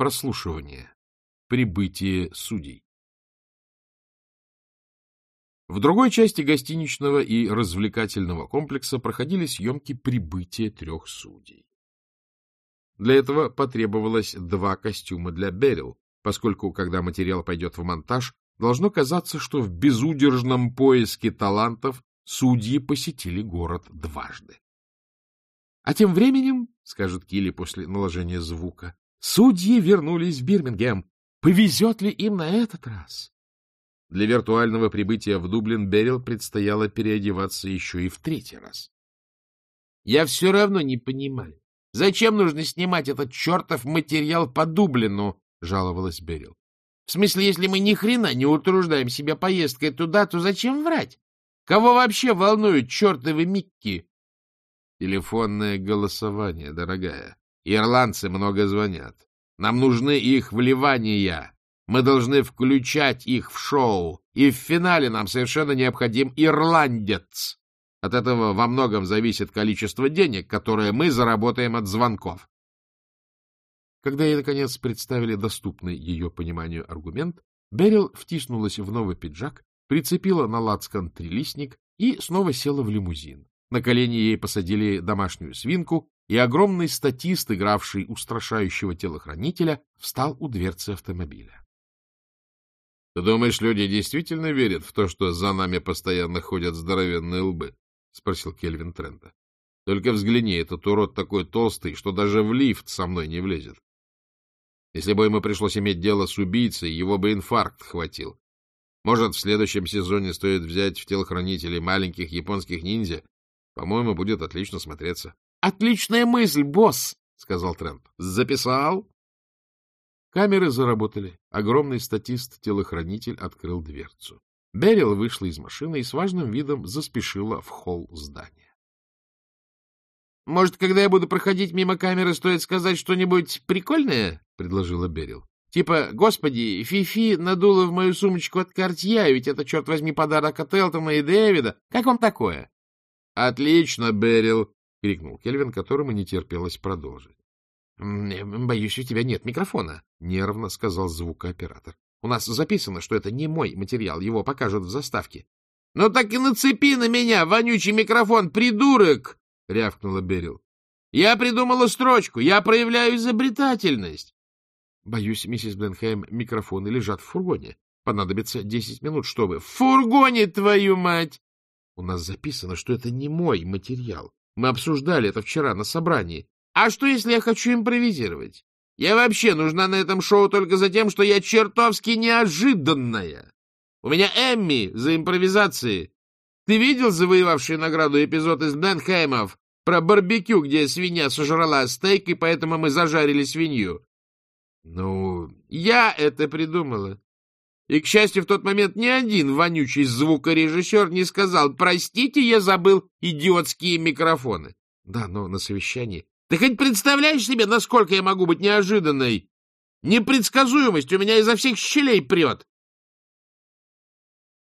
Прослушивание. Прибытие судей. В другой части гостиничного и развлекательного комплекса проходили съемки прибытия трех судей. Для этого потребовалось два костюма для Берил, поскольку, когда материал пойдет в монтаж, должно казаться, что в безудержном поиске талантов судьи посетили город дважды. А тем временем, — скажет Килли после наложения звука, — судьи вернулись в Бирмингем. Повезет ли им на этот раз? Для виртуального прибытия в Дублин Берил предстояло переодеваться еще и в третий раз. — Я все равно не понимаю, зачем нужно снимать этот чертов материал по Дублину? — жаловалась Берил. — В смысле, если мы ни хрена не утруждаем себя поездкой туда, то зачем врать? Кого вообще волнуют чертовы Микки? Телефонное голосование, дорогая. Ирландцы много звонят. Нам нужны их вливания. Мы должны включать их в шоу. И в финале нам совершенно необходим ирландец. От этого во многом зависит количество денег, которое мы заработаем от звонков. Когда ей, наконец, представили доступный ее пониманию аргумент, Берил втиснулась в новый пиджак, прицепила на лацкан трилистник и снова села в лимузин. На колени ей посадили домашнюю свинку, и огромный статист, игравший устрашающего телохранителя, встал у дверцы автомобиля. — Ты думаешь, люди действительно верят в то, что за нами постоянно ходят здоровенные лбы? — спросил Кельвин Трента. — Только взгляни, этот урод такой толстый, что даже в лифт со мной не влезет. Если бы ему пришлось иметь дело с убийцей, его бы инфаркт хватил. Может, в следующем сезоне стоит взять в телохранителей маленьких японских ниндзя по-моему, будет отлично смотреться. — Отличная мысль, босс! — сказал Трент. — Записал? Камеры заработали. Огромный статист-телохранитель открыл дверцу. Берил вышла из машины и с важным видом заспешила в холл здания. — Может, когда я буду проходить мимо камеры, стоит сказать что-нибудь прикольное? — предложила Берил. — Типа, господи, Фифи надула в мою сумочку от Картье, ведь это, черт возьми, подарок от Элтона и Дэвида. Как вам такое? — Отлично, Берил! — крикнул Кельвин, которому не терпелось продолжить. — Боюсь, у тебя нет микрофона, — нервно сказал звукооператор. — У нас записано, что это не мой материал, его покажут в заставке. — Ну так и нацепи на меня вонючий микрофон, придурок! — рявкнула Берил. — Я придумала строчку, я проявляю изобретательность. — Боюсь, миссис Бленхейм, микрофоны лежат в фургоне. Понадобится десять минут, чтобы... — В фургоне, твою мать! У нас записано, что это не мой материал. Мы обсуждали это вчера на собрании. А что, если я хочу импровизировать? Я вообще нужна на этом шоу только за тем, что я чертовски неожиданная. У меня Эмми за импровизации. Ты видел завоевавший награду эпизод из Бленхеймов про барбекю, где свинья сожрала стейк, и поэтому мы зажарили свинью? Ну, я это придумала. И, к счастью, в тот момент ни один вонючий звукорежиссер не сказал «Простите, я забыл идиотские микрофоны». Да, но на совещании... Ты хоть представляешь себе, насколько я могу быть неожиданной? Непредсказуемость у меня изо всех щелей прет.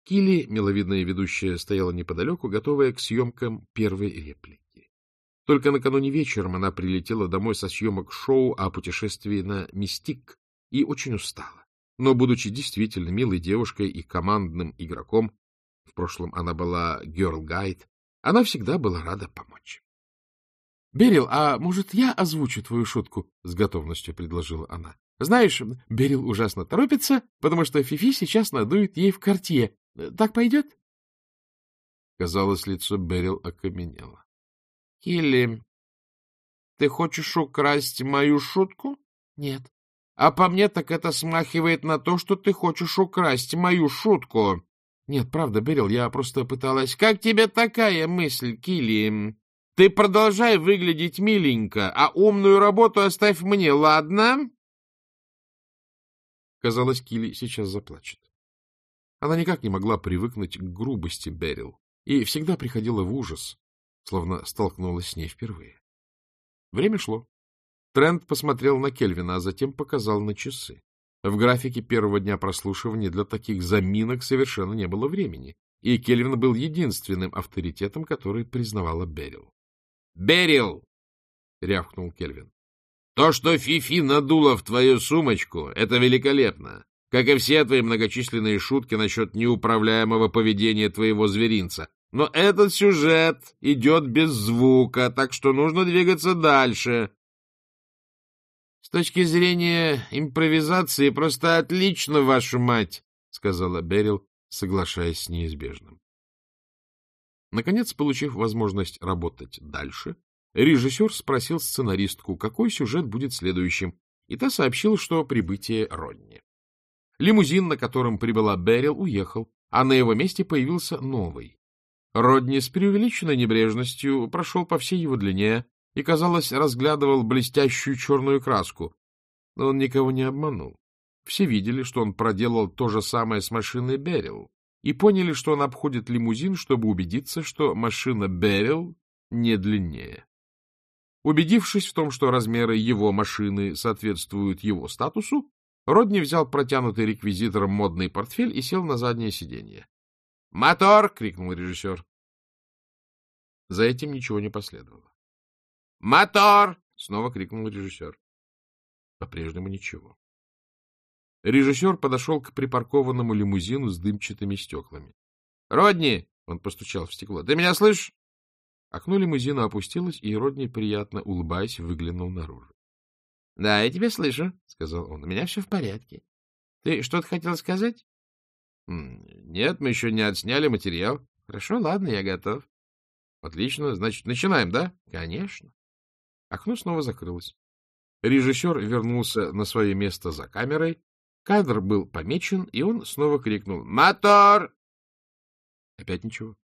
Килли, миловидная ведущая, стояла неподалеку, готовая к съемкам первой реплики. Только накануне вечером она прилетела домой со съемок шоу о путешествии на Мистик и очень устала но, будучи действительно милой девушкой и командным игроком, в прошлом она была герл-гайд, она всегда была рада помочь. — Берил, а может, я озвучу твою шутку? — с готовностью предложила она. — Знаешь, Берил ужасно торопится, потому что Фифи сейчас надует ей в кортье. Так пойдет? Казалось, лицо Берил окаменело. — Килли, ты хочешь украсть мою шутку? — Нет. А по мне так это смахивает на то, что ты хочешь украсть мою шутку. Нет, правда, Берил, я просто пыталась... Как тебе такая мысль, Килли? Ты продолжай выглядеть миленько, а умную работу оставь мне, ладно? Казалось, Килли сейчас заплачет. Она никак не могла привыкнуть к грубости Берил и всегда приходила в ужас, словно столкнулась с ней впервые. Время шло. Трент посмотрел на Кельвина, а затем показал на часы. В графике первого дня прослушивания для таких заминок совершенно не было времени, и Кельвин был единственным авторитетом, который признавала Берил. — Берил! — рявкнул Кельвин. — То, что Фифи надула в твою сумочку, это великолепно, как и все твои многочисленные шутки насчет неуправляемого поведения твоего зверинца. Но этот сюжет идет без звука, так что нужно двигаться дальше. — С точки зрения импровизации просто отлично, вашу мать, — сказала Берил, соглашаясь с неизбежным. Наконец, получив возможность работать дальше, режиссер спросил сценаристку, какой сюжет будет следующим, и та сообщила, что прибытие Родни. Лимузин, на котором прибыла Берил, уехал, а на его месте появился новый. Родни с преувеличенной небрежностью прошел по всей его длине и, казалось, разглядывал блестящую черную краску. Но он никого не обманул. Все видели, что он проделал то же самое с машиной Берил, и поняли, что он обходит лимузин, чтобы убедиться, что машина Берил не длиннее. Убедившись в том, что размеры его машины соответствуют его статусу, Родни взял протянутый реквизитором модный портфель и сел на заднее сиденье. «Мотор!» — крикнул режиссер. За этим ничего не последовало. «Мотор!» — снова крикнул режиссер. По-прежнему ничего. Режиссер подошел к припаркованному лимузину с дымчатыми стеклами. — Родни! — он постучал в стекло. — Ты меня слышишь? Окно лимузина опустилось, и Родни, приятно улыбаясь, выглянул наружу. — Да, я тебя слышу, — сказал он. — У меня все в порядке. Ты что-то хотел сказать? — Нет, мы еще не отсняли материал. — Хорошо, ладно, я готов. — Отлично. Значит, начинаем, да? — Конечно. Окно снова закрылось. Режиссер вернулся на свое место за камерой, Кадр был помечен, и он снова крикнул «Мотор!» Опять ничего.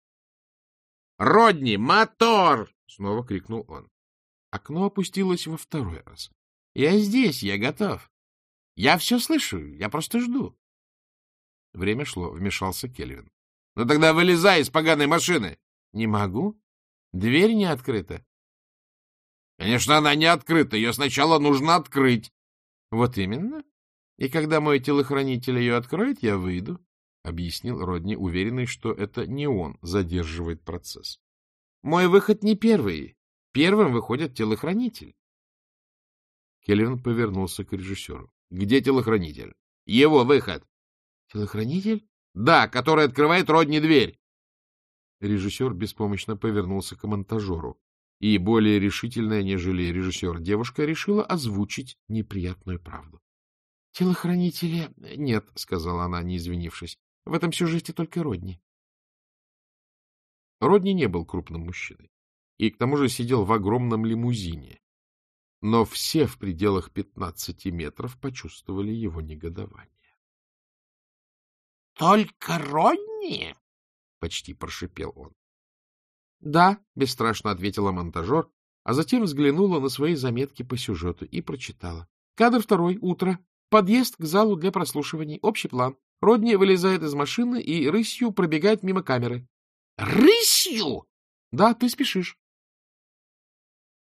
«Родни, мотор!» — снова крикнул он. Окно опустилось во второй раз. «Я здесь, я готов. Я все слышу, я просто жду». Время шло, вмешался Кельвин. «Ну тогда вылезай из поганой машины!» «Не могу. Дверь не открыта». «Конечно, она не открыта. Ее сначала нужно открыть». «Вот именно. И когда мой телохранитель ее откроет, я выйду, — объяснил Родни, уверенный, что это не он задерживает процесс. — Мой выход не первый. Первым выходит телохранитель. Келлен повернулся к режиссеру. — Где телохранитель? — Его выход. — Телохранитель? — Да, который открывает Родни дверь. Режиссер беспомощно повернулся к монтажеру, и более решительная, нежели режиссер, девушка решила озвучить неприятную правду. — Телохранителя нет, — сказала она, не извинившись. — В этом сюжете только Родни. Родни не был крупным мужчиной и к тому же сидел в огромном лимузине. Но все в пределах пятнадцати метров почувствовали его негодование. — Только Родни? — почти прошипел он. — Да, — бесстрашно ответила монтажер, а затем взглянула на свои заметки по сюжету и прочитала. Кадр второй, утро, Подъезд к залу для прослушиваний. Общий план. Родни вылезает из машины и рысью пробегает мимо камеры. — Рысью? — Да, ты спешишь.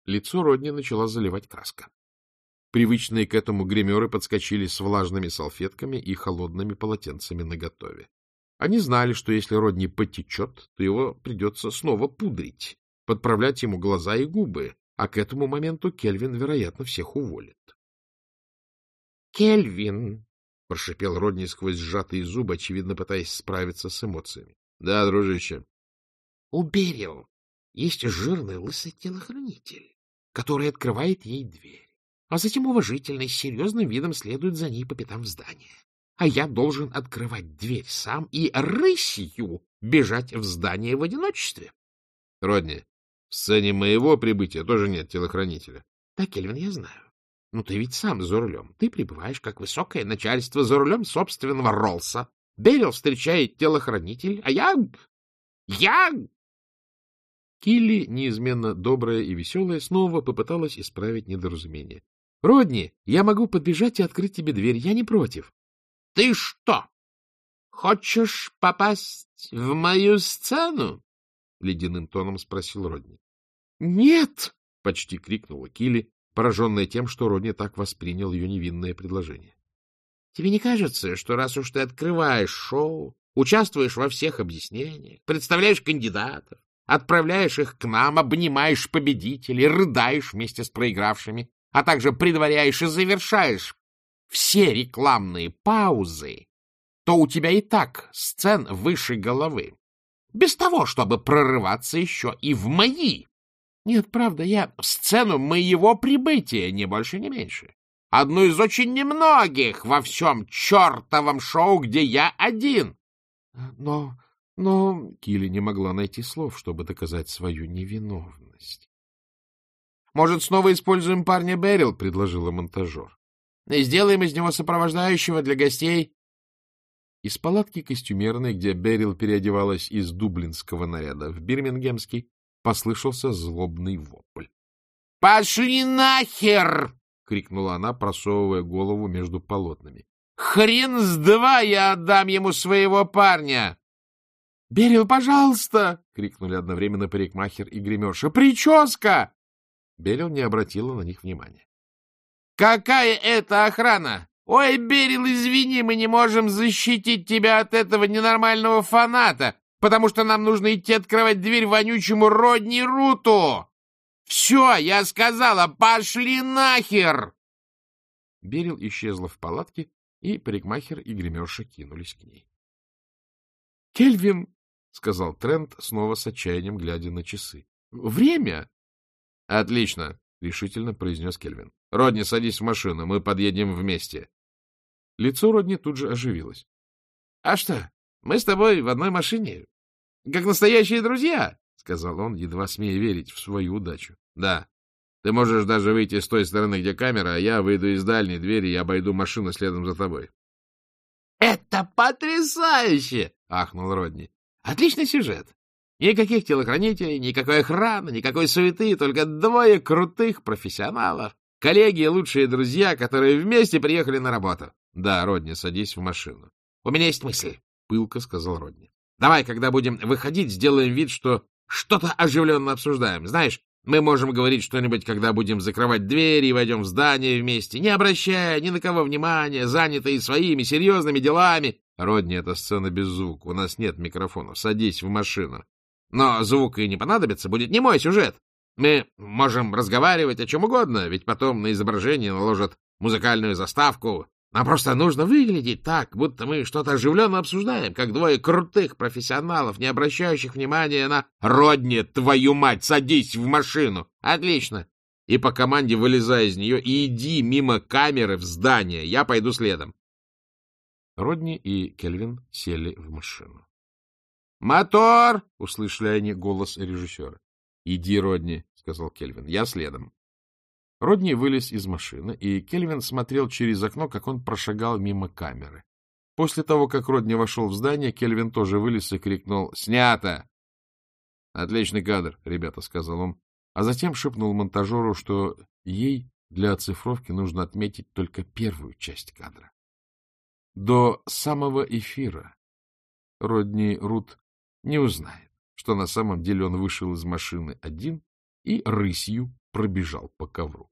Лицо Родни начала заливать краска. Привычные к этому гримеры подскочили с влажными салфетками и холодными полотенцами наготове. Они знали, что если Родни потечет, то его придется снова пудрить, подправлять ему глаза и губы, а к этому моменту Кельвин, вероятно, всех уволит. Кельвин! — прошипел Родни сквозь сжатые зубы, очевидно пытаясь справиться с эмоциями. — Да, дружище. — У Берил есть жирный лысый телохранитель, который открывает ей дверь, а затем уважительно с серьезным видом следует за ней по пятам в здание. А я должен открывать дверь сам и рысью бежать в здание в одиночестве. — Родни, в сцене моего прибытия тоже нет телохранителя. — Да, Кельвин, я знаю. Ну, ты ведь сам за рулем. Ты пребываешь как высокое начальство за рулем собственного Роллса. Берил встречает телохранитель, а я... Я... Килли, неизменно добрая и веселая, снова попыталась исправить недоразумение. — Родни, я могу подбежать и открыть тебе дверь, я не против. — Ты что, хочешь попасть в мою сцену? — ледяным тоном спросил Родни. — Нет! — почти крикнула Килли, пораженная тем, что Родни так воспринял ее невинное предложение. — Тебе не кажется, что раз уж ты открываешь шоу, участвуешь во всех объяснениях, представляешь кандидатов, отправляешь их к нам, обнимаешь победителей, рыдаешь вместе с проигравшими, а также предваряешь и завершаешь все рекламные паузы, то у тебя и так сцен выше головы. Без того, чтобы прорываться еще и в мои. Нет, правда, я сцену моего прибытия, не больше, не меньше. Одну из очень немногих во всем чертовом шоу, где я один. Но, но... Килли не могла найти слов, чтобы доказать свою невиновность. «Может, снова используем парня Берил?» — предложила монтажер. «И сделаем из него сопровождающего для гостей». Из палатки костюмерной, где Берил переодевалась из дублинского наряда в бирмингемский, послышался злобный вопль. — Пошли нахер! — крикнула она, просовывая голову между полотнами. — Хрен с два я отдам ему своего парня! — Берил, пожалуйста! — крикнули одновременно парикмахер и гримерша. — Прическа! Берил не обратила на них внимания. — Какая это охрана? Ой, Берил, извини, мы не можем защитить тебя от этого ненормального фаната, потому что нам нужно идти открывать дверь вонючему Родни Руту. Все, я сказала, пошли нахер! Берил исчезла в палатке, и парикмахер и гримерша кинулись к ней. — Кельвин, — сказал Трент, снова с отчаянием глядя на часы. — Время? — Отлично, — решительно произнес Кельвин. — Родни, садись в машину, мы подъедем вместе. Лицо Родни тут же оживилось. — А что, мы с тобой в одной машине? Как настоящие друзья? — сказал он, едва смея верить в свою удачу. — Да. Ты можешь даже выйти с той стороны, где камера, а я выйду из дальней двери и обойду машину следом за тобой. — Это потрясающе! — ахнул Родни. — Отличный сюжет. Никаких телохранителей, никакой охраны, никакой суеты, только двое крутых профессионалов, коллеги и лучшие друзья, которые вместе приехали на работу. Да, Родни, садись в машину. — У меня есть мысль, — пылко сказал Родни. — Давай, когда будем выходить, сделаем вид, что что-то оживленно обсуждаем. Знаешь, мы можем говорить что-нибудь, когда будем закрывать двери и войдем в здание вместе, не обращая ни на кого внимания, занятые своими серьезными делами. Родни, это сцена без звука, у нас нет микрофонов, садись в машину. Но звук и не понадобится, будет не мой сюжет. Мы можем разговаривать о чем угодно, ведь потом на изображение наложат музыкальную заставку, нам просто нужно выглядеть так, будто мы что-то оживленно обсуждаем, как двое крутых профессионалов, не обращающих внимания на «Родни, твою мать, садись в машину!» Отлично. И по команде вылезай из нее и иди мимо камеры в здание. Я пойду следом. Родни и Кельвин сели в машину. «Мотор!» — услышали они голос режиссера. «Иди, Родни», — сказал Кельвин, — «я следом». Родни вылез из машины, и Кельвин смотрел через окно, как он прошагал мимо камеры. После того, как Родни вошел в здание, Кельвин тоже вылез и крикнул «Снято!» «Отличный кадр, ребята», — сказал он, а затем шепнул монтажеру, что ей для оцифровки нужно отметить только первую часть кадра. До самого эфира Родни Рут не узнает, что на самом деле он вышел из машины один и рысью пробежал по ковру.